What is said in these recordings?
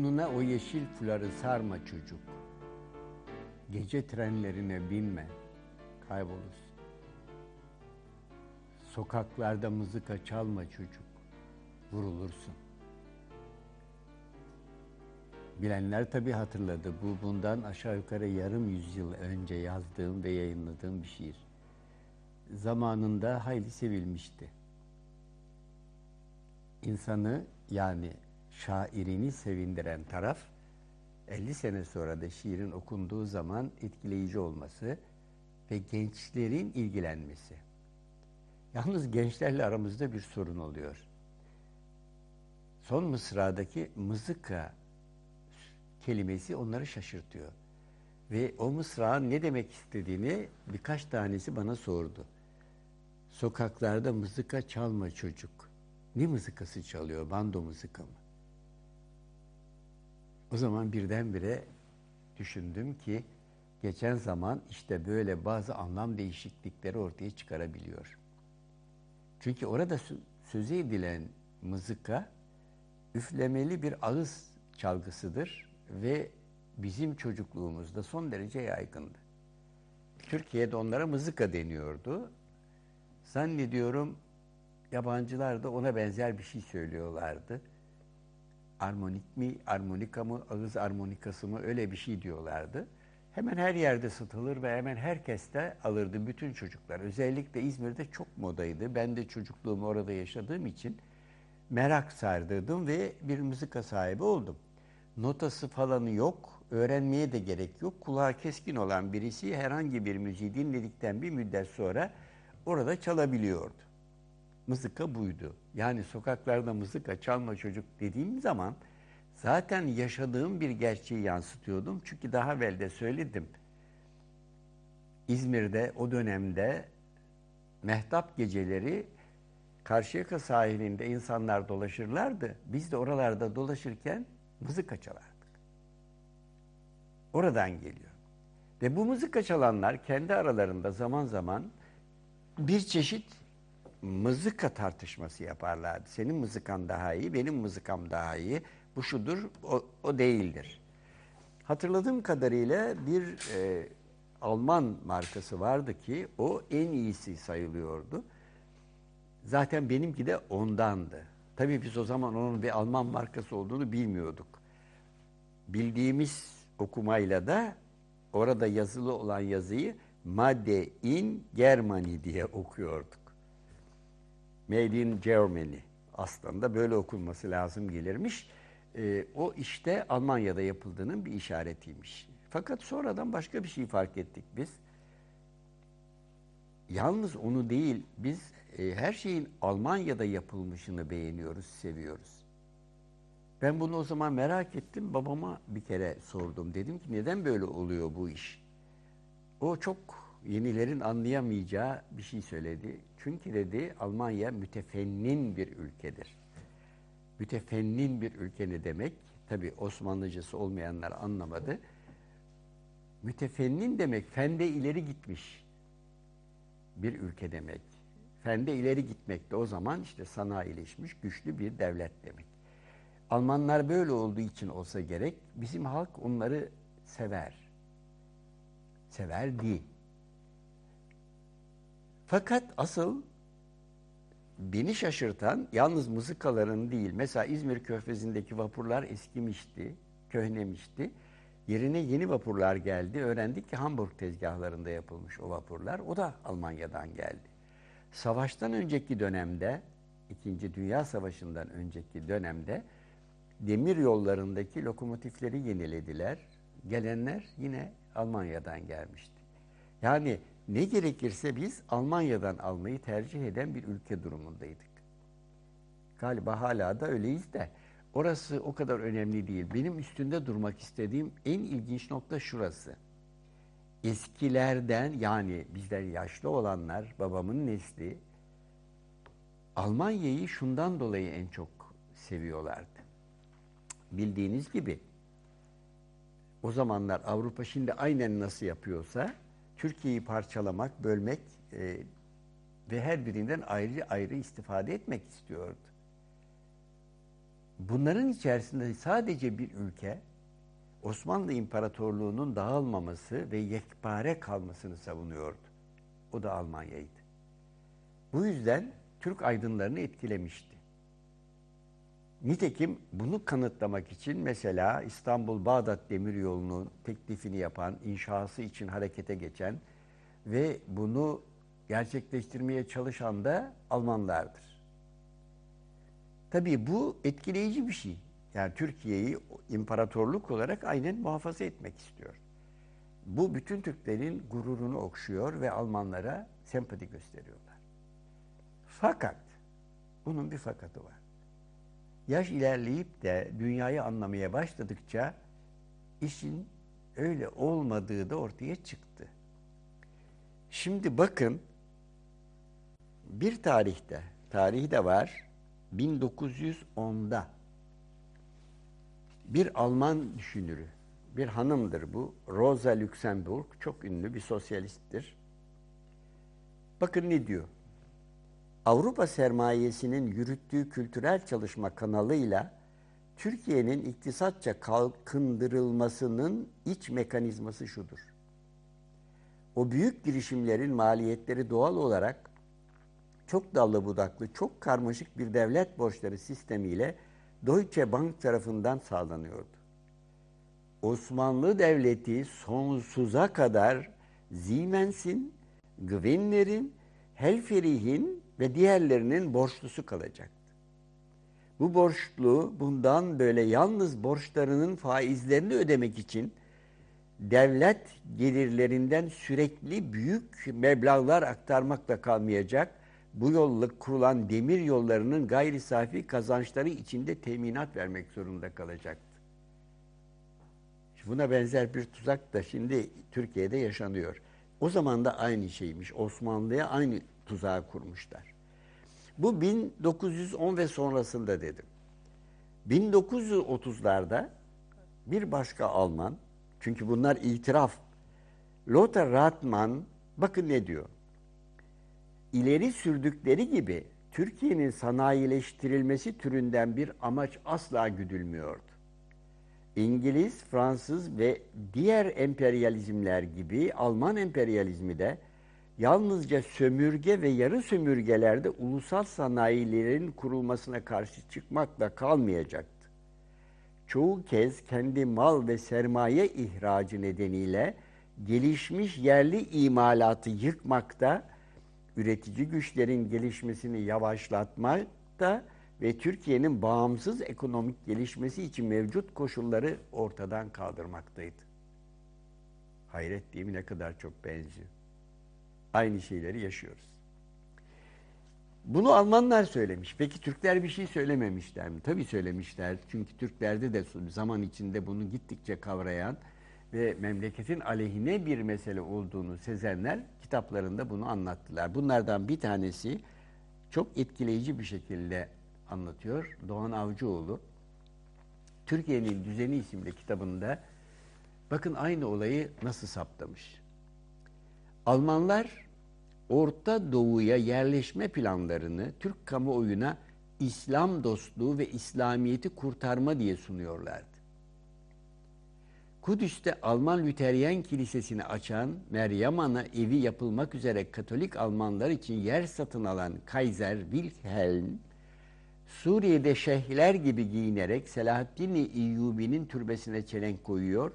Boynuna o yeşil fuları sarma çocuk. Gece trenlerine binme, kaybolursun. Sokaklarda mızıka çalma çocuk, vurulursun. Bilenler tabii hatırladı. Bu bundan aşağı yukarı yarım yüzyıl önce yazdığım ve yayınladığım bir şiir. Zamanında hayli sevilmişti. İnsanı yani şairini sevindiren taraf 50 sene sonra da şiirin okunduğu zaman etkileyici olması ve gençlerin ilgilenmesi. Yalnız gençlerle aramızda bir sorun oluyor. Son mısradaki mızıka kelimesi onları şaşırtıyor. Ve o mısrağın ne demek istediğini birkaç tanesi bana sordu. Sokaklarda mızıka çalma çocuk. Ne mızıkası çalıyor? Bando mızıka mı? O zaman birdenbire düşündüm ki geçen zaman işte böyle bazı anlam değişiklikleri ortaya çıkarabiliyor. Çünkü orada sözü edilen mızıka üflemeli bir ağız çalgısıdır ve bizim çocukluğumuzda son derece yaygındı. Türkiye'de onlara mızıka deniyordu. Zannediyorum yabancılar da ona benzer bir şey söylüyorlardı. Armonik mi, armonika mı, ağız armonikası mı öyle bir şey diyorlardı. Hemen her yerde satılır ve hemen herkes de alırdı bütün çocuklar. Özellikle İzmir'de çok modaydı. Ben de çocukluğumu orada yaşadığım için merak sardırdım ve bir müzika sahibi oldum. Notası falanı yok, öğrenmeye de gerek yok. Kulağı keskin olan birisi herhangi bir müziği dinledikten bir müddet sonra orada çalabiliyordu. Mızıka buydu. Yani sokaklarda mızıka çalma çocuk dediğim zaman zaten yaşadığım bir gerçeği yansıtıyordum. Çünkü daha evvel de söyledim. İzmir'de o dönemde mehtap geceleri Karşıyaka sahilinde insanlar dolaşırlardı. Biz de oralarda dolaşırken mızıka çalardık. Oradan geliyor. Ve bu mızıka çalanlar kendi aralarında zaman zaman bir çeşit mızıka tartışması yaparlardı. Senin mızıkan daha iyi, benim mızıkam daha iyi. Bu şudur, o, o değildir. Hatırladığım kadarıyla bir e, Alman markası vardı ki o en iyisi sayılıyordu. Zaten benimki de ondandı. Tabii biz o zaman onun bir Alman markası olduğunu bilmiyorduk. Bildiğimiz okumayla da orada yazılı olan yazıyı Made in Germany diye okuyorduk. Made in Germany aslında böyle okunması lazım gelirmiş. E, o işte Almanya'da yapıldığının bir işaretiymiş. Fakat sonradan başka bir şey fark ettik biz. Yalnız onu değil, biz e, her şeyin Almanya'da yapılmışını beğeniyoruz, seviyoruz. Ben bunu o zaman merak ettim. Babama bir kere sordum. Dedim ki neden böyle oluyor bu iş? O çok yenilerin anlayamayacağı bir şey söyledi. Çünkü dedi Almanya mütefennin bir ülkedir. Mütefennin bir ülke ne demek? Tabi Osmanlıcası olmayanlar anlamadı. Mütefennin demek fende ileri gitmiş bir ülke demek. Fende ileri gitmek de o zaman işte sanayileşmiş güçlü bir devlet demek. Almanlar böyle olduğu için olsa gerek bizim halk onları sever. Severdi. Fakat asıl beni şaşırtan yalnız mızıkaların değil. Mesela İzmir Körfezi'ndeki vapurlar eskimişti, köhnemişti. Yerine yeni vapurlar geldi. Öğrendik ki Hamburg tezgahlarında yapılmış o vapurlar. O da Almanya'dan geldi. Savaştan önceki dönemde, İkinci Dünya Savaşı'ndan önceki dönemde demir yollarındaki lokomotifleri yenilediler. Gelenler yine Almanya'dan gelmişti. Yani ne gerekirse biz Almanya'dan almayı tercih eden bir ülke durumundaydık. Galiba hala da öyleyiz de orası o kadar önemli değil. Benim üstünde durmak istediğim en ilginç nokta şurası. Eskilerden yani bizden yaşlı olanlar, babamın nesli Almanya'yı şundan dolayı en çok seviyorlardı. Bildiğiniz gibi o zamanlar Avrupa şimdi aynen nasıl yapıyorsa Türkiye'yi parçalamak, bölmek e, ve her birinden ayrı ayrı istifade etmek istiyordu. bunların içerisinde sadece bir ülke Osmanlı İmparatorluğu'nun dağılmaması ve yekpare kalmasını savunuyordu. O da Almanya'ydı. Bu yüzden Türk aydınlarını etkilemişti. Nitekim bunu kanıtlamak için mesela İstanbul-Bağdat Demiryolu'nun teklifini yapan, inşası için harekete geçen ve bunu gerçekleştirmeye çalışan da Almanlardır. Tabii bu etkileyici bir şey. Yani Türkiye'yi imparatorluk olarak aynen muhafaza etmek istiyor. Bu bütün Türklerin gururunu okşuyor ve Almanlara sempati gösteriyorlar. Fakat bunun bir fakatı var. Yaş ilerleyip de dünyayı anlamaya başladıkça işin öyle olmadığı da ortaya çıktı. Şimdi bakın bir tarihte, tarihi de var, 1910'da bir Alman düşünürü, bir hanımdır bu, Rosa Luxemburg, çok ünlü bir sosyalisttir. Bakın ne diyor? Avrupa sermayesinin yürüttüğü kültürel çalışma kanalıyla Türkiye'nin iktisatça kalkındırılmasının iç mekanizması şudur. O büyük girişimlerin maliyetleri doğal olarak çok dallı budaklı, çok karmaşık bir devlet borçları sistemiyle Deutsche Bank tarafından sağlanıyordu. Osmanlı Devleti sonsuza kadar Siemens'in, Gwinner'in, Helferih'in ve diğerlerinin borçlusu kalacaktı. Bu borçlu bundan böyle yalnız borçlarının faizlerini ödemek için devlet gelirlerinden sürekli büyük meblağlar aktarmakla kalmayacak, bu yolla kurulan demir yollarının gayri safi kazançları içinde teminat vermek zorunda kalacaktı. Buna benzer bir tuzak da şimdi Türkiye'de yaşanıyor. O zaman da aynı şeymiş. Osmanlı'ya aynı tuzağı kurmuşlar. Bu 1910 ve sonrasında dedim. 1930'larda bir başka Alman, çünkü bunlar itiraf, Lothar Ratmann bakın ne diyor. İleri sürdükleri gibi Türkiye'nin sanayileştirilmesi türünden bir amaç asla güdülmüyordu. İngiliz, Fransız ve diğer emperyalizmler gibi Alman emperyalizmi de yalnızca sömürge ve yarı sömürgelerde ulusal sanayilerin kurulmasına karşı çıkmakla kalmayacaktı. Çoğu kez kendi mal ve sermaye ihracı nedeniyle gelişmiş yerli imalatı yıkmakta, üretici güçlerin gelişmesini yavaşlatmakta ve Türkiye'nin bağımsız ekonomik gelişmesi için mevcut koşulları ortadan kaldırmaktaydı. Hayret değil mi ne kadar çok benziyor. Aynı şeyleri yaşıyoruz. Bunu Almanlar söylemiş. Peki Türkler bir şey söylememişler mi? Tabii söylemişler. Çünkü Türklerde de zaman içinde bunu gittikçe kavrayan ve memleketin aleyhine bir mesele olduğunu sezenler kitaplarında bunu anlattılar. Bunlardan bir tanesi çok etkileyici bir şekilde anlatıyor. Doğan Avcıoğlu. Türkiye'nin Düzeni isimli kitabında bakın aynı olayı nasıl saptamış. Almanlar Orta Doğu'ya yerleşme planlarını Türk kamuoyuna İslam dostluğu ve İslamiyeti kurtarma diye sunuyorlardı. Kudüs'te Alman Lüteryen Kilisesi'ni açan Meryem Ana evi yapılmak üzere Katolik Almanlar için yer satın alan Kaiser Wilhelm, Suriye'de şeyhler gibi giyinerek Selahaddin İyyubi'nin türbesine çelenk koyuyor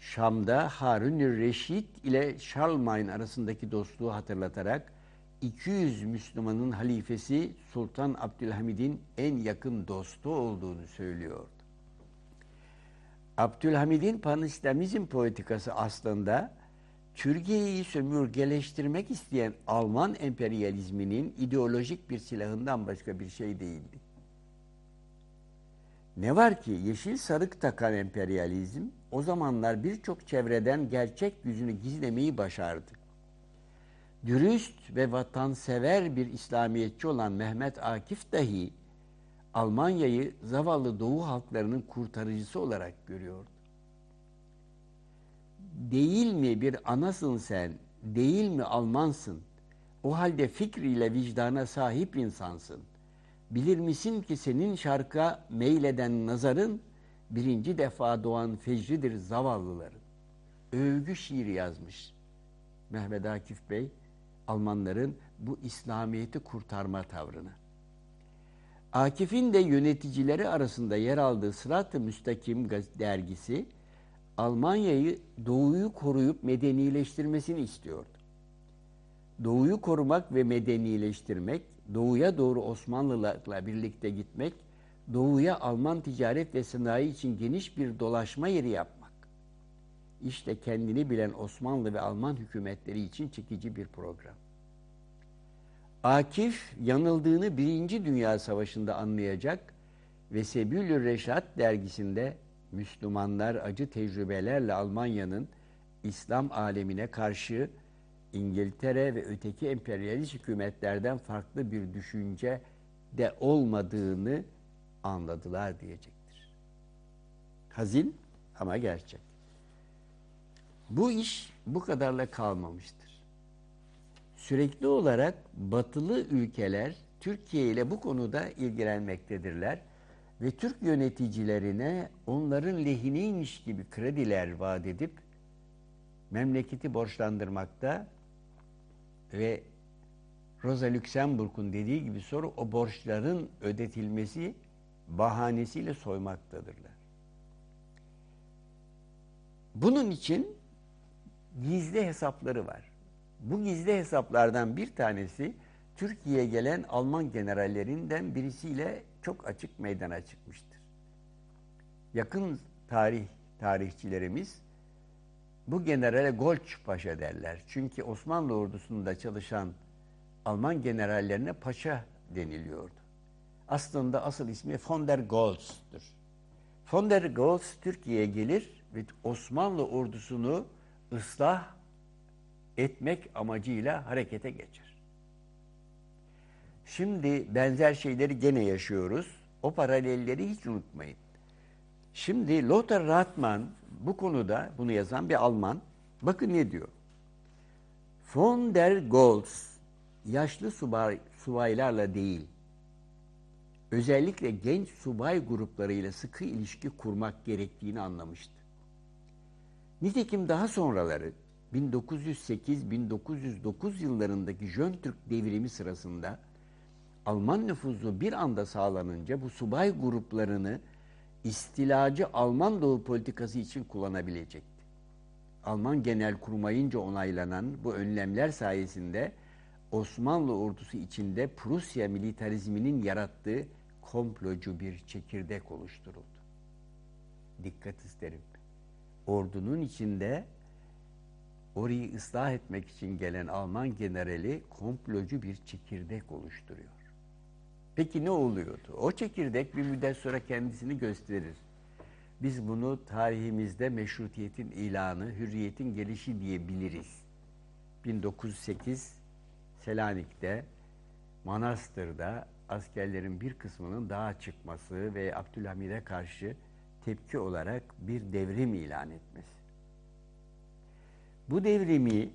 Şam'da Harun Reşit ile Charlemagne arasındaki dostluğu hatırlatarak 200 Müslümanın halifesi Sultan Abdülhamid'in en yakın dostu olduğunu söylüyordu. Abdülhamid'in panislamizm politikası aslında Türkiye'yi sömürgeleştirmek isteyen Alman emperyalizminin ideolojik bir silahından başka bir şey değildi. Ne var ki yeşil sarık takan emperyalizm o zamanlar birçok çevreden gerçek yüzünü gizlemeyi başardı. Dürüst ve vatansever bir İslamiyetçi olan Mehmet Akif dahi Almanya'yı zavallı Doğu halklarının kurtarıcısı olarak görüyordu. Değil mi bir anasın sen, değil mi Almansın? O halde fikriyle vicdana sahip insansın. Bilir misin ki senin şarka meyleden nazarın birinci defa doğan fecridir zavallıların. Övgü şiiri yazmış Mehmet Akif Bey Almanların bu İslamiyet'i kurtarma tavrını. Akif'in de yöneticileri arasında yer aldığı Sırat-ı Müstakim dergisi Almanya'yı doğuyu koruyup medenileştirmesini istiyordu. Doğuyu korumak ve medenileştirmek, doğuya doğru Osmanlılarla birlikte gitmek, doğuya Alman ticaret ve sanayi için geniş bir dolaşma yeri yapmak. İşte kendini bilen Osmanlı ve Alman hükümetleri için çekici bir program. Akif yanıldığını Birinci Dünya Savaşı'nda anlayacak ve Sebülü Reşat dergisinde Müslümanlar acı tecrübelerle Almanya'nın İslam alemine karşı İngiltere ve öteki emperyalist hükümetlerden farklı bir düşünce de olmadığını anladılar diyecektir. Hazin ama gerçek. Bu iş bu kadarla kalmamıştır. Sürekli olarak batılı ülkeler Türkiye ile bu konuda ilgilenmektedirler ve Türk yöneticilerine onların lehineymiş gibi krediler vaat edip memleketi borçlandırmakta ve Rosa Luxemburg'un dediği gibi soru o borçların ödetilmesi bahanesiyle soymaktadırlar. Bunun için gizli hesapları var. Bu gizli hesaplardan bir tanesi Türkiye'ye gelen Alman generallerinden birisiyle çok açık meydana çıkmıştır. Yakın tarih tarihçilerimiz bu generale Golç Paşa derler. Çünkü Osmanlı ordusunda çalışan Alman generallerine paşa deniliyordu. Aslında asıl ismi von der Goltz'tur. Von der Goltz Türkiye'ye gelir ve Osmanlı ordusunu ıslah etmek amacıyla harekete geçer. Şimdi benzer şeyleri gene yaşıyoruz. O paralelleri hiç unutmayın. Şimdi Lothar Rathmann bu konuda bunu yazan bir Alman. Bakın ne diyor. Von der Goltz yaşlı subay, subaylarla değil, özellikle genç subay gruplarıyla sıkı ilişki kurmak gerektiğini anlamıştı. Nitekim daha sonraları 1908-1909 yıllarındaki Jön Türk devrimi sırasında Alman nüfuzu bir anda sağlanınca bu subay gruplarını istilacı Alman doğu politikası için kullanabilecekti. Alman genel kurmayınca onaylanan bu önlemler sayesinde Osmanlı ordusu içinde Prusya militarizminin yarattığı komplocu bir çekirdek oluşturuldu. Dikkat isterim. Ordunun içinde orayı ıslah etmek için gelen Alman generali komplocu bir çekirdek oluşturuyor. Peki ne oluyordu? O çekirdek bir müddet sonra kendisini gösterir. Biz bunu tarihimizde meşrutiyetin ilanı, hürriyetin gelişi diye biliriz. 1908 Selanik'te, Manastır'da askerlerin bir kısmının dağa çıkması ve Abdülhamid'e karşı tepki olarak bir devrim ilan etmesi. Bu devrimi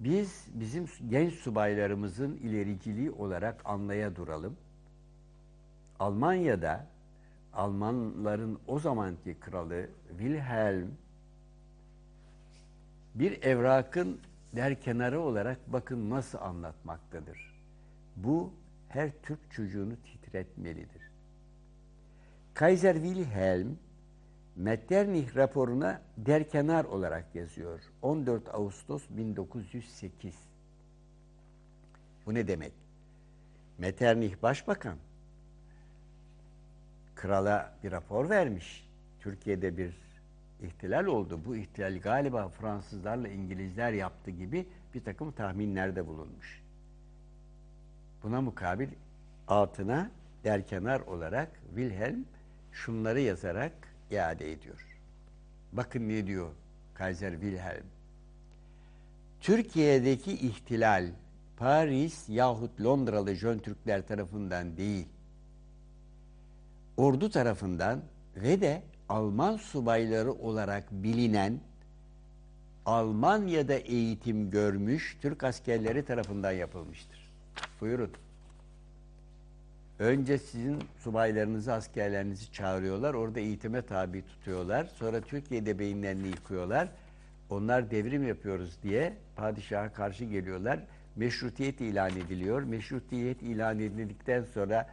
biz bizim genç subaylarımızın ilericiliği olarak anlaya duralım. Almanya'da Almanların o zamanki kralı Wilhelm bir evrakın der kenarı olarak bakın nasıl anlatmaktadır. Bu her Türk çocuğunu titretmelidir. Kaiser Wilhelm Metternich raporuna derkenar olarak yazıyor. 14 Ağustos 1908. Bu ne demek? Metternich başbakan krala bir rapor vermiş. Türkiye'de bir ihtilal oldu. Bu ihtilal galiba Fransızlarla İngilizler yaptı gibi bir takım tahminlerde bulunmuş. Buna mukabil altına derkenar olarak Wilhelm şunları yazarak iade ediyor. Bakın ne diyor Kaiser Wilhelm. Türkiye'deki ihtilal Paris yahut Londralı Jön Türkler tarafından değil, ordu tarafından ve de Alman subayları olarak bilinen Almanya'da eğitim görmüş Türk askerleri tarafından yapılmıştır. Buyurun. Önce sizin subaylarınızı, askerlerinizi çağırıyorlar. Orada eğitime tabi tutuyorlar. Sonra Türkiye'de beyinlerini yıkıyorlar. Onlar devrim yapıyoruz diye padişaha karşı geliyorlar. Meşrutiyet ilan ediliyor. Meşrutiyet ilan edildikten sonra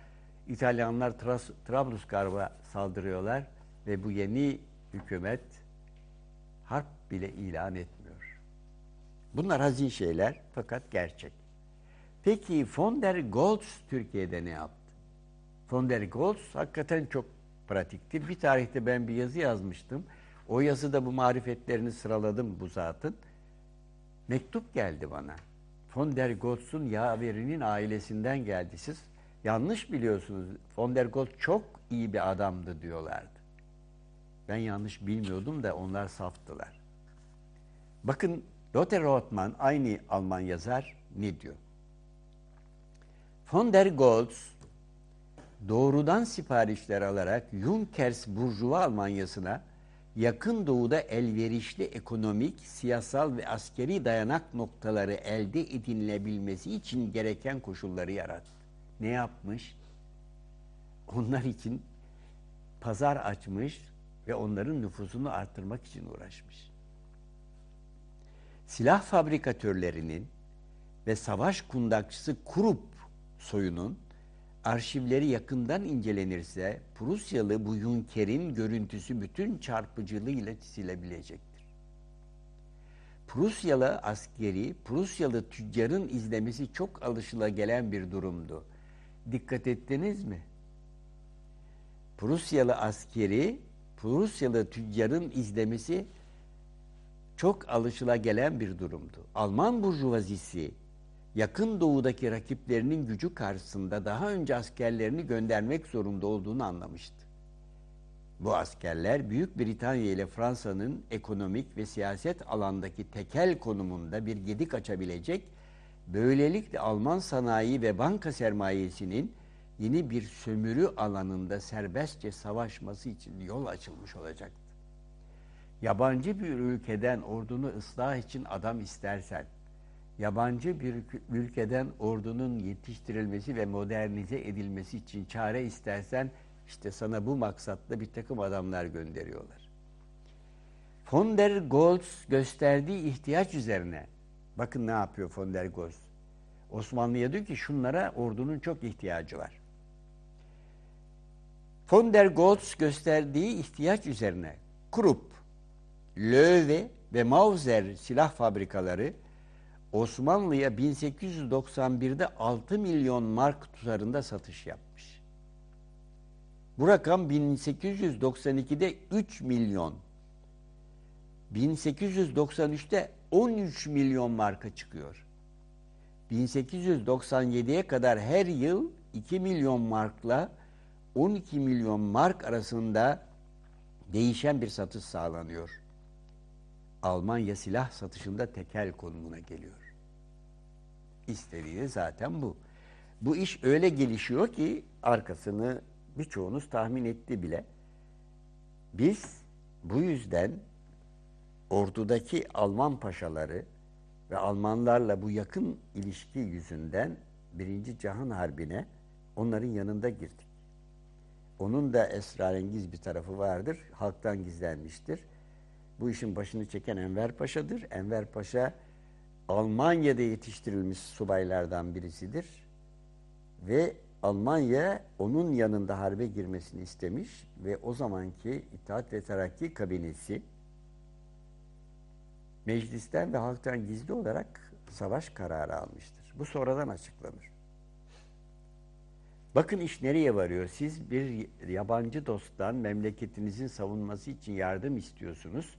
İtalyanlar Tras- Trablusgarp'a saldırıyorlar ve bu yeni hükümet harp bile ilan etmiyor. Bunlar hazin şeyler fakat gerçek. Peki von der Goltz Türkiye'de ne yaptı? Von der Goltz hakikaten çok pratikti. Bir tarihte ben bir yazı yazmıştım. O yazıda bu marifetlerini sıraladım bu zatın. Mektup geldi bana. Von der Goltz'un yaverinin ailesinden geldi. Siz yanlış biliyorsunuz. Von der Goltz çok iyi bir adamdı diyorlardı. Ben yanlış bilmiyordum da onlar saftılar. Bakın Lothar Rothman aynı Alman yazar ne diyor? Von der Goltz doğrudan siparişler alarak Junkers Burjuva Almanyası'na yakın doğuda elverişli ekonomik, siyasal ve askeri dayanak noktaları elde edinilebilmesi için gereken koşulları yarattı. Ne yapmış? Onlar için pazar açmış ve onların nüfusunu arttırmak için uğraşmış. Silah fabrikatörlerinin ve savaş kundakçısı Krupp soyunun arşivleri yakından incelenirse Prusyalı bu Junker'in görüntüsü bütün çarpıcılığıyla çizilebilecektir. Prusyalı askeri, Prusyalı tüccarın izlemesi çok alışılagelen bir durumdu. Dikkat ettiniz mi? Prusyalı askeri, Prusyalı tüccarın izlemesi çok alışılagelen bir durumdu. Alman burjuvazisi yakın doğudaki rakiplerinin gücü karşısında daha önce askerlerini göndermek zorunda olduğunu anlamıştı. Bu askerler Büyük Britanya ile Fransa'nın ekonomik ve siyaset alandaki tekel konumunda bir gedik açabilecek, böylelikle Alman sanayi ve banka sermayesinin yeni bir sömürü alanında serbestçe savaşması için yol açılmış olacaktı. Yabancı bir ülkeden ordunu ıslah için adam istersen, yabancı bir ülkeden ordunun yetiştirilmesi ve modernize edilmesi için çare istersen işte sana bu maksatla bir takım adamlar gönderiyorlar. Von der Goltz gösterdiği ihtiyaç üzerine bakın ne yapıyor Von der Goltz. Osmanlı'ya diyor ki şunlara ordunun çok ihtiyacı var. Von der Goltz gösterdiği ihtiyaç üzerine Krupp, Löwe ve Mauser silah fabrikaları Osmanlı'ya 1891'de 6 milyon mark tutarında satış yapmış. Bu rakam 1892'de 3 milyon, 1893'te 13 milyon marka çıkıyor. 1897'ye kadar her yıl 2 milyon markla 12 milyon mark arasında değişen bir satış sağlanıyor. Almanya silah satışında tekel konumuna geliyor. İstediği zaten bu. Bu iş öyle gelişiyor ki arkasını birçoğunuz tahmin etti bile. Biz bu yüzden ordudaki Alman paşaları ve Almanlarla bu yakın ilişki yüzünden Birinci Cahan Harbi'ne onların yanında girdik. Onun da esrarengiz bir tarafı vardır. Halktan gizlenmiştir. Bu işin başını çeken Enver Paşa'dır. Enver Paşa Almanya'da yetiştirilmiş subaylardan birisidir. Ve Almanya onun yanında harbe girmesini istemiş ve o zamanki İttihat ve Terakki kabinesi meclisten ve halktan gizli olarak savaş kararı almıştır. Bu sonradan açıklanır. Bakın iş nereye varıyor? Siz bir yabancı dosttan memleketinizin savunması için yardım istiyorsunuz.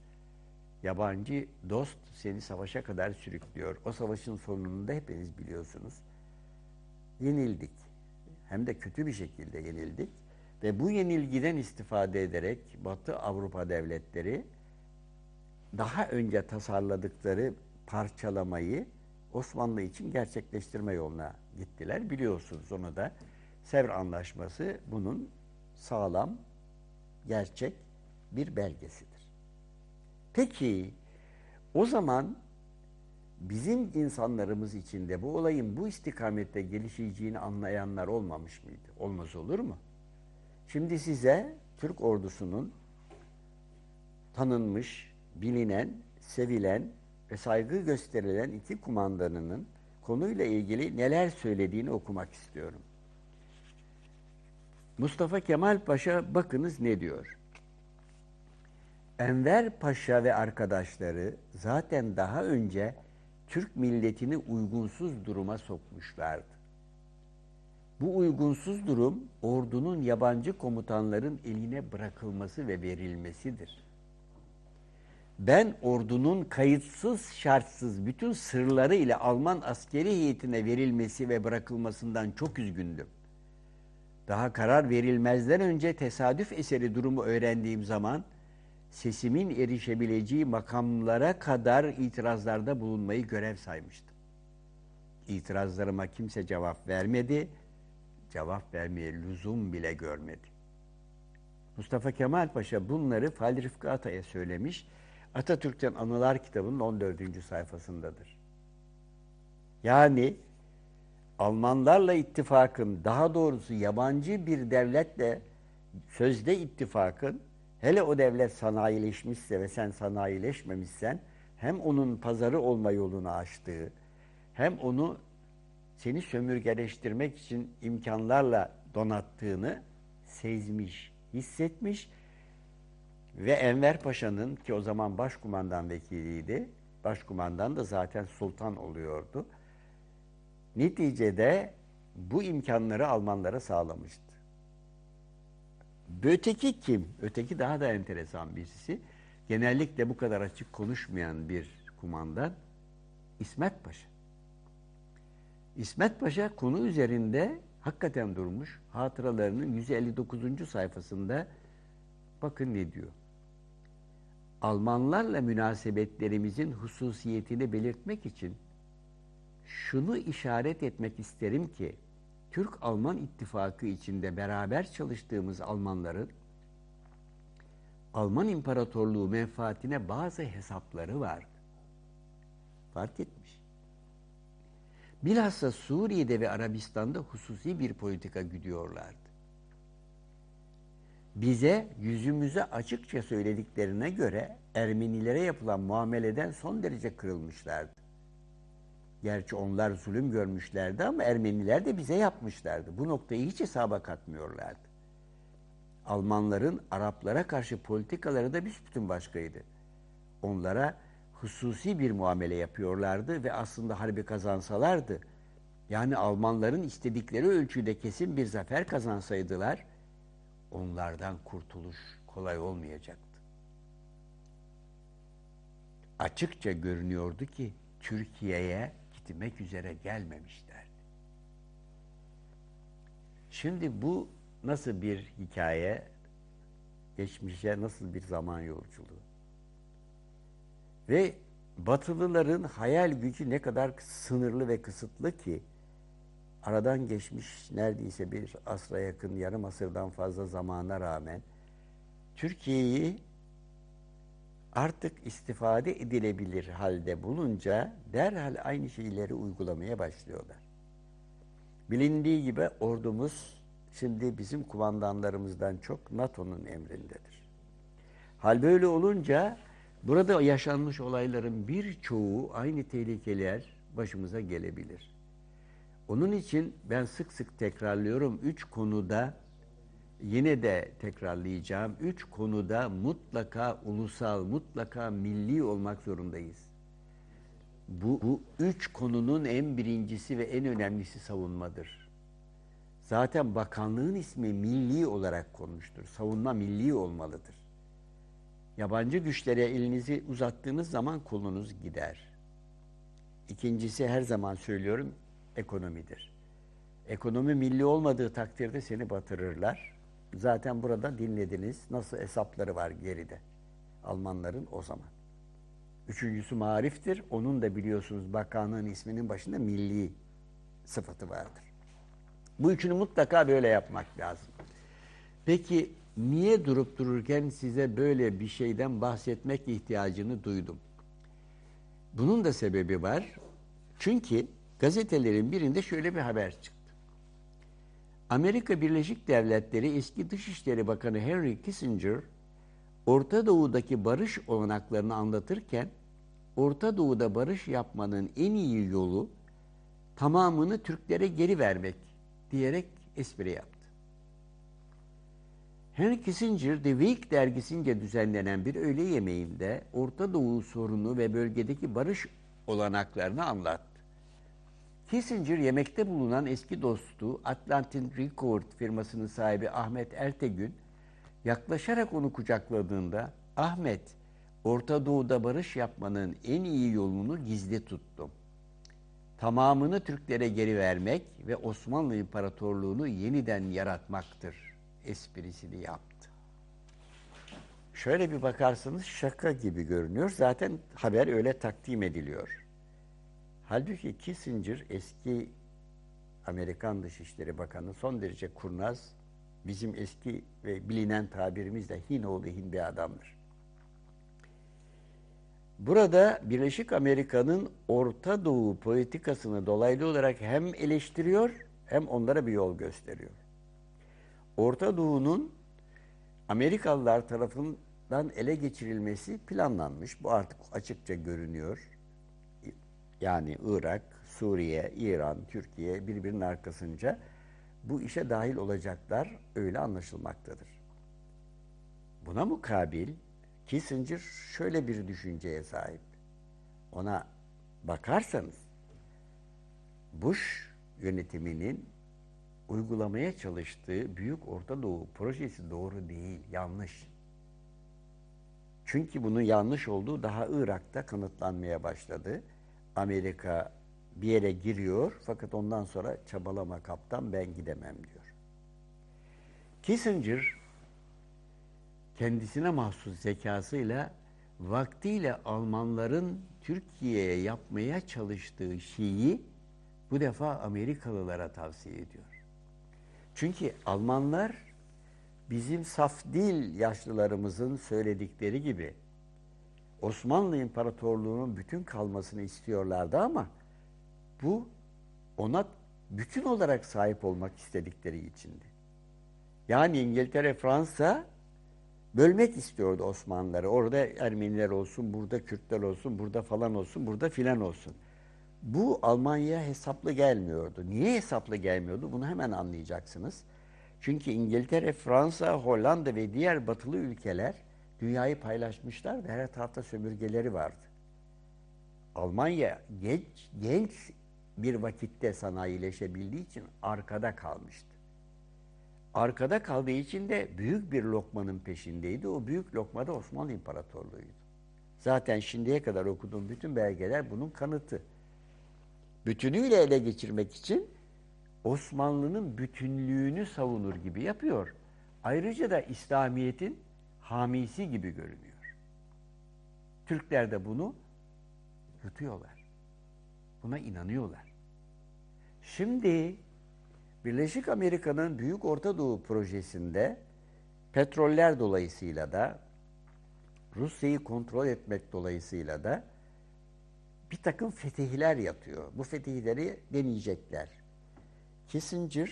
Yabancı dost seni savaşa kadar sürüklüyor. O savaşın sonunu da hepiniz biliyorsunuz. Yenildik. Hem de kötü bir şekilde yenildik. Ve bu yenilgiden istifade ederek Batı Avrupa devletleri daha önce tasarladıkları parçalamayı Osmanlı için gerçekleştirme yoluna gittiler. Biliyorsunuz onu da Sevr Anlaşması bunun sağlam, gerçek bir belgesidir. Peki o zaman bizim insanlarımız içinde bu olayın bu istikamette gelişeceğini anlayanlar olmamış mıydı? Olmaz olur mu? Şimdi size Türk ordusunun tanınmış, bilinen, sevilen ve saygı gösterilen iki kumandanının konuyla ilgili neler söylediğini okumak istiyorum. Mustafa Kemal Paşa bakınız ne diyor. Enver Paşa ve arkadaşları zaten daha önce Türk milletini uygunsuz duruma sokmuşlardı. Bu uygunsuz durum ordunun yabancı komutanların eline bırakılması ve verilmesidir. Ben ordunun kayıtsız şartsız bütün sırları ile Alman askeri heyetine verilmesi ve bırakılmasından çok üzgündüm. Daha karar verilmezden önce tesadüf eseri durumu öğrendiğim zaman sesimin erişebileceği makamlara kadar itirazlarda bulunmayı görev saymıştım. İtirazlarıma kimse cevap vermedi, cevap vermeye lüzum bile görmedi. Mustafa Kemal Paşa bunları Fahri Rıfkı Atay'a söylemiş, Atatürk'ten Anılar kitabının 14. sayfasındadır. Yani Almanlarla ittifakın, daha doğrusu yabancı bir devletle sözde ittifakın Hele o devlet sanayileşmişse ve sen sanayileşmemişsen hem onun pazarı olma yolunu açtığı hem onu seni sömürgeleştirmek için imkanlarla donattığını sezmiş, hissetmiş ve Enver Paşa'nın ki o zaman başkumandan vekiliydi, başkumandan da zaten sultan oluyordu. Neticede bu imkanları Almanlara sağlamıştı. Öteki kim? Öteki daha da enteresan birisi. Genellikle bu kadar açık konuşmayan bir kumandan İsmet Paşa. İsmet Paşa konu üzerinde hakikaten durmuş. Hatıralarının 159. sayfasında bakın ne diyor. Almanlarla münasebetlerimizin hususiyetini belirtmek için şunu işaret etmek isterim ki Türk-Alman ittifakı içinde beraber çalıştığımız Almanların Alman İmparatorluğu menfaatine bazı hesapları vardı. Fark etmiş. Bilhassa Suriye'de ve Arabistan'da hususi bir politika güdüyorlardı. Bize yüzümüze açıkça söylediklerine göre Ermenilere yapılan muameleden son derece kırılmışlardı. Gerçi onlar zulüm görmüşlerdi ama Ermeniler de bize yapmışlardı. Bu noktayı hiç hesaba katmıyorlardı. Almanların Araplara karşı politikaları da büsbütün başkaydı. Onlara hususi bir muamele yapıyorlardı ve aslında harbi kazansalardı, yani Almanların istedikleri ölçüde kesin bir zafer kazansaydılar, onlardan kurtuluş kolay olmayacaktı. Açıkça görünüyordu ki Türkiye'ye gitmek üzere gelmemişlerdi. Şimdi bu nasıl bir hikaye, geçmişe nasıl bir zaman yolculuğu? Ve Batılıların hayal gücü ne kadar sınırlı ve kısıtlı ki aradan geçmiş neredeyse bir asra yakın, yarım asırdan fazla zamana rağmen Türkiye'yi artık istifade edilebilir halde bulunca derhal aynı şeyleri uygulamaya başlıyorlar. Bilindiği gibi ordumuz şimdi bizim kumandanlarımızdan çok NATO'nun emrindedir. Hal böyle olunca burada yaşanmış olayların birçoğu aynı tehlikeler başımıza gelebilir. Onun için ben sık sık tekrarlıyorum üç konuda yine de tekrarlayacağım. Üç konuda mutlaka ulusal, mutlaka milli olmak zorundayız. Bu, bu üç konunun en birincisi ve en önemlisi savunmadır. Zaten bakanlığın ismi milli olarak konmuştur. Savunma milli olmalıdır. Yabancı güçlere elinizi uzattığınız zaman kolunuz gider. İkincisi her zaman söylüyorum ekonomidir. Ekonomi milli olmadığı takdirde seni batırırlar. Zaten burada dinlediniz. Nasıl hesapları var geride. Almanların o zaman. Üçüncüsü mariftir. Onun da biliyorsunuz bakanlığın isminin başında milli sıfatı vardır. Bu üçünü mutlaka böyle yapmak lazım. Peki niye durup dururken size böyle bir şeyden bahsetmek ihtiyacını duydum? Bunun da sebebi var. Çünkü gazetelerin birinde şöyle bir haber çıktı. Amerika Birleşik Devletleri eski Dışişleri Bakanı Henry Kissinger Orta Doğu'daki barış olanaklarını anlatırken Orta Doğu'da barış yapmanın en iyi yolu tamamını Türklere geri vermek diyerek espri yaptı. Henry Kissinger The Week dergisince düzenlenen bir öğle yemeğinde Orta Doğu sorunu ve bölgedeki barış olanaklarını anlattı. Kissinger yemekte bulunan eski dostu Atlantic Record firmasının sahibi Ahmet Ertegün yaklaşarak onu kucakladığında Ahmet Orta Doğu'da barış yapmanın en iyi yolunu gizli tuttum. Tamamını Türklere geri vermek ve Osmanlı İmparatorluğunu yeniden yaratmaktır esprisini yaptı. Şöyle bir bakarsanız şaka gibi görünüyor. Zaten haber öyle takdim ediliyor. Halbuki Kissinger eski Amerikan Dışişleri Bakanı son derece kurnaz, bizim eski ve bilinen tabirimizle Hinoğlu Hin bir adamdır. Burada Birleşik Amerika'nın Orta Doğu politikasını dolaylı olarak hem eleştiriyor hem onlara bir yol gösteriyor. Orta Doğu'nun Amerikalılar tarafından ele geçirilmesi planlanmış. Bu artık açıkça görünüyor. Yani Irak, Suriye, İran, Türkiye birbirinin arkasınca bu işe dahil olacaklar öyle anlaşılmaktadır. Buna mukabil Kissinger şöyle bir düşünceye sahip. Ona bakarsanız Bush yönetiminin uygulamaya çalıştığı Büyük Orta Doğu projesi doğru değil, yanlış. Çünkü bunun yanlış olduğu daha Irak'ta kanıtlanmaya başladı. Amerika bir yere giriyor fakat ondan sonra çabalama kaptan ben gidemem diyor. Kissinger kendisine mahsus zekasıyla vaktiyle Almanların Türkiye'ye yapmaya çalıştığı şeyi bu defa Amerikalılara tavsiye ediyor. Çünkü Almanlar bizim saf dil yaşlılarımızın söyledikleri gibi Osmanlı İmparatorluğu'nun bütün kalmasını istiyorlardı ama bu ona bütün olarak sahip olmak istedikleri içindi. Yani İngiltere, Fransa bölmek istiyordu Osmanlıları. Orada Ermeniler olsun, burada Kürtler olsun, burada falan olsun, burada filan olsun. Bu Almanya'ya hesaplı gelmiyordu. Niye hesaplı gelmiyordu? Bunu hemen anlayacaksınız. Çünkü İngiltere, Fransa, Hollanda ve diğer batılı ülkeler dünyayı paylaşmışlar ve her tarafta sömürgeleri vardı. Almanya genç, genç bir vakitte sanayileşebildiği için arkada kalmıştı. Arkada kaldığı için de büyük bir lokmanın peşindeydi. O büyük lokma da Osmanlı İmparatorluğu'ydu. Zaten şimdiye kadar okuduğum bütün belgeler bunun kanıtı. Bütünüyle ele geçirmek için Osmanlı'nın bütünlüğünü savunur gibi yapıyor. Ayrıca da İslamiyet'in hamisi gibi görünüyor. Türkler de bunu yutuyorlar. Buna inanıyorlar. Şimdi Birleşik Amerika'nın Büyük Orta Doğu projesinde petroller dolayısıyla da Rusya'yı kontrol etmek dolayısıyla da bir takım fetihler yatıyor. Bu fetihleri deneyecekler. Kissinger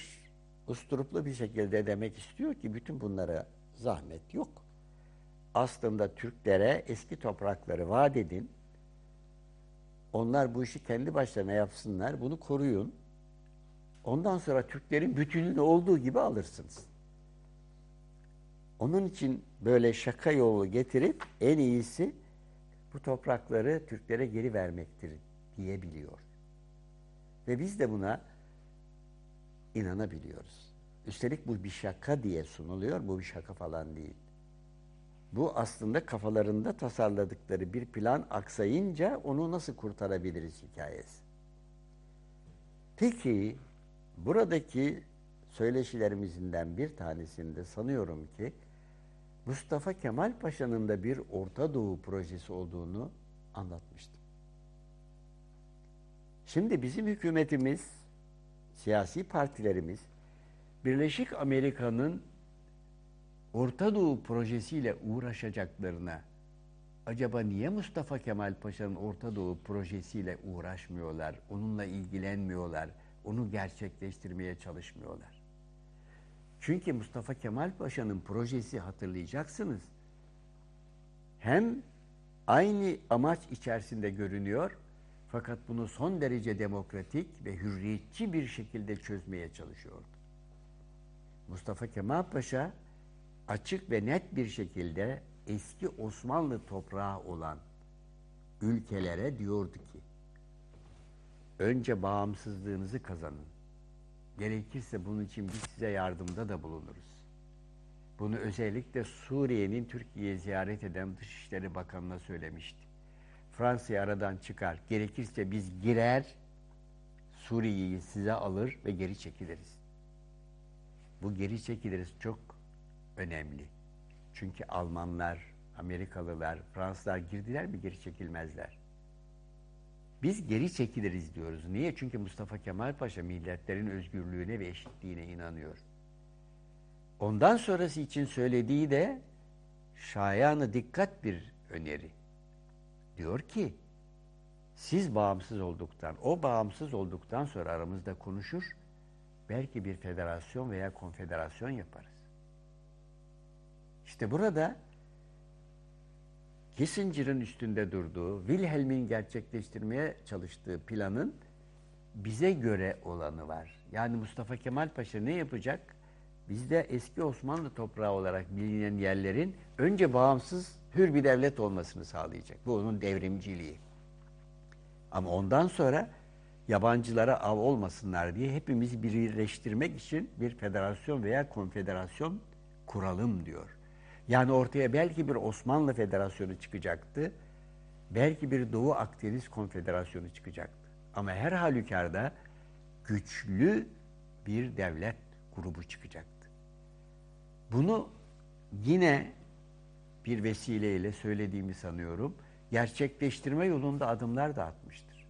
usturuplu bir şekilde demek istiyor ki bütün bunlara zahmet yok. Aslında Türklere eski toprakları vaat edin. Onlar bu işi kendi başlarına yapsınlar. Bunu koruyun. Ondan sonra Türklerin bütününü olduğu gibi alırsınız. Onun için böyle şaka yolu getirip en iyisi bu toprakları Türklere geri vermektir diyebiliyor. Ve biz de buna inanabiliyoruz. Üstelik bu bir şaka diye sunuluyor. Bu bir şaka falan değil. Bu aslında kafalarında tasarladıkları bir plan aksayınca onu nasıl kurtarabiliriz hikayesi. Peki buradaki söyleşilerimizden bir tanesinde sanıyorum ki Mustafa Kemal Paşa'nın da bir Orta Doğu projesi olduğunu anlatmıştım. Şimdi bizim hükümetimiz, siyasi partilerimiz Birleşik Amerika'nın Orta Doğu projesiyle uğraşacaklarına acaba niye Mustafa Kemal Paşa'nın Orta Doğu projesiyle uğraşmıyorlar, onunla ilgilenmiyorlar, onu gerçekleştirmeye çalışmıyorlar? Çünkü Mustafa Kemal Paşa'nın projesi hatırlayacaksınız. Hem aynı amaç içerisinde görünüyor fakat bunu son derece demokratik ve hürriyetçi bir şekilde çözmeye çalışıyordu. Mustafa Kemal Paşa açık ve net bir şekilde eski Osmanlı toprağı olan ülkelere diyordu ki önce bağımsızlığınızı kazanın. Gerekirse bunun için biz size yardımda da bulunuruz. Bunu özellikle Suriye'nin Türkiye'ye ziyaret eden Dışişleri Bakanı'na söylemişti. Fransa'yı aradan çıkar. Gerekirse biz girer, Suriye'yi size alır ve geri çekiliriz. Bu geri çekiliriz çok önemli. Çünkü Almanlar, Amerikalılar, Fransızlar girdiler mi geri çekilmezler. Biz geri çekiliriz diyoruz. Niye? Çünkü Mustafa Kemal Paşa milletlerin özgürlüğüne ve eşitliğine inanıyor. Ondan sonrası için söylediği de şayanı dikkat bir öneri. Diyor ki siz bağımsız olduktan, o bağımsız olduktan sonra aramızda konuşur, belki bir federasyon veya konfederasyon yaparız. İşte burada Kissinger'ın üstünde durduğu, Wilhelm'in gerçekleştirmeye çalıştığı planın bize göre olanı var. Yani Mustafa Kemal Paşa ne yapacak? Bizde eski Osmanlı toprağı olarak bilinen yerlerin önce bağımsız hür bir devlet olmasını sağlayacak. Bu onun devrimciliği. Ama ondan sonra yabancılara av olmasınlar diye hepimizi birleştirmek için bir federasyon veya konfederasyon kuralım diyor. Yani ortaya belki bir Osmanlı Federasyonu çıkacaktı. Belki bir Doğu Akdeniz Konfederasyonu çıkacaktı. Ama her halükarda güçlü bir devlet grubu çıkacaktı. Bunu yine bir vesileyle söylediğimi sanıyorum. Gerçekleştirme yolunda adımlar da atmıştır.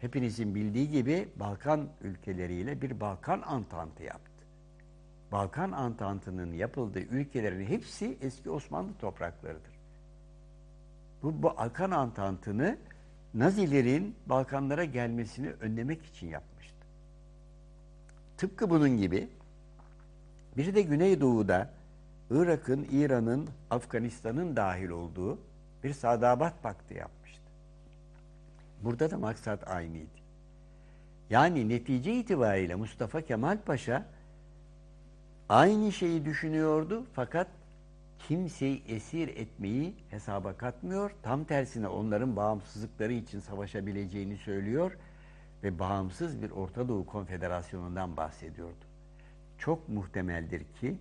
Hepinizin bildiği gibi Balkan ülkeleriyle bir Balkan Antantı yaptı. Balkan Antantı'nın yapıldığı ülkelerin hepsi eski Osmanlı topraklarıdır. Bu Balkan Antantı'nı Nazilerin Balkanlara gelmesini önlemek için yapmıştı. Tıpkı bunun gibi biri de Güneydoğu'da Irak'ın, İran'ın, Afganistan'ın dahil olduğu bir Sadabat Paktı yapmıştı. Burada da maksat aynıydı. Yani netice itibariyle Mustafa Kemal Paşa aynı şeyi düşünüyordu fakat kimseyi esir etmeyi hesaba katmıyor. Tam tersine onların bağımsızlıkları için savaşabileceğini söylüyor ve bağımsız bir Orta Doğu Konfederasyonu'ndan bahsediyordu. Çok muhtemeldir ki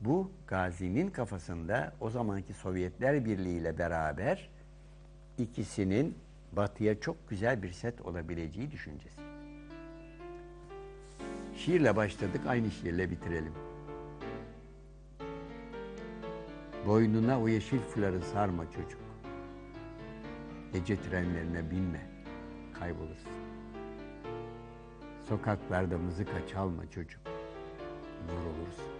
bu Gazi'nin kafasında o zamanki Sovyetler Birliği ile beraber ikisinin batıya çok güzel bir set olabileceği düşüncesi. Şiirle başladık, aynı şiirle bitirelim. Boynuna o yeşil fuları sarma çocuk. Gece trenlerine binme, kaybolursun. Sokaklarda mızıka çalma çocuk, vurulursun.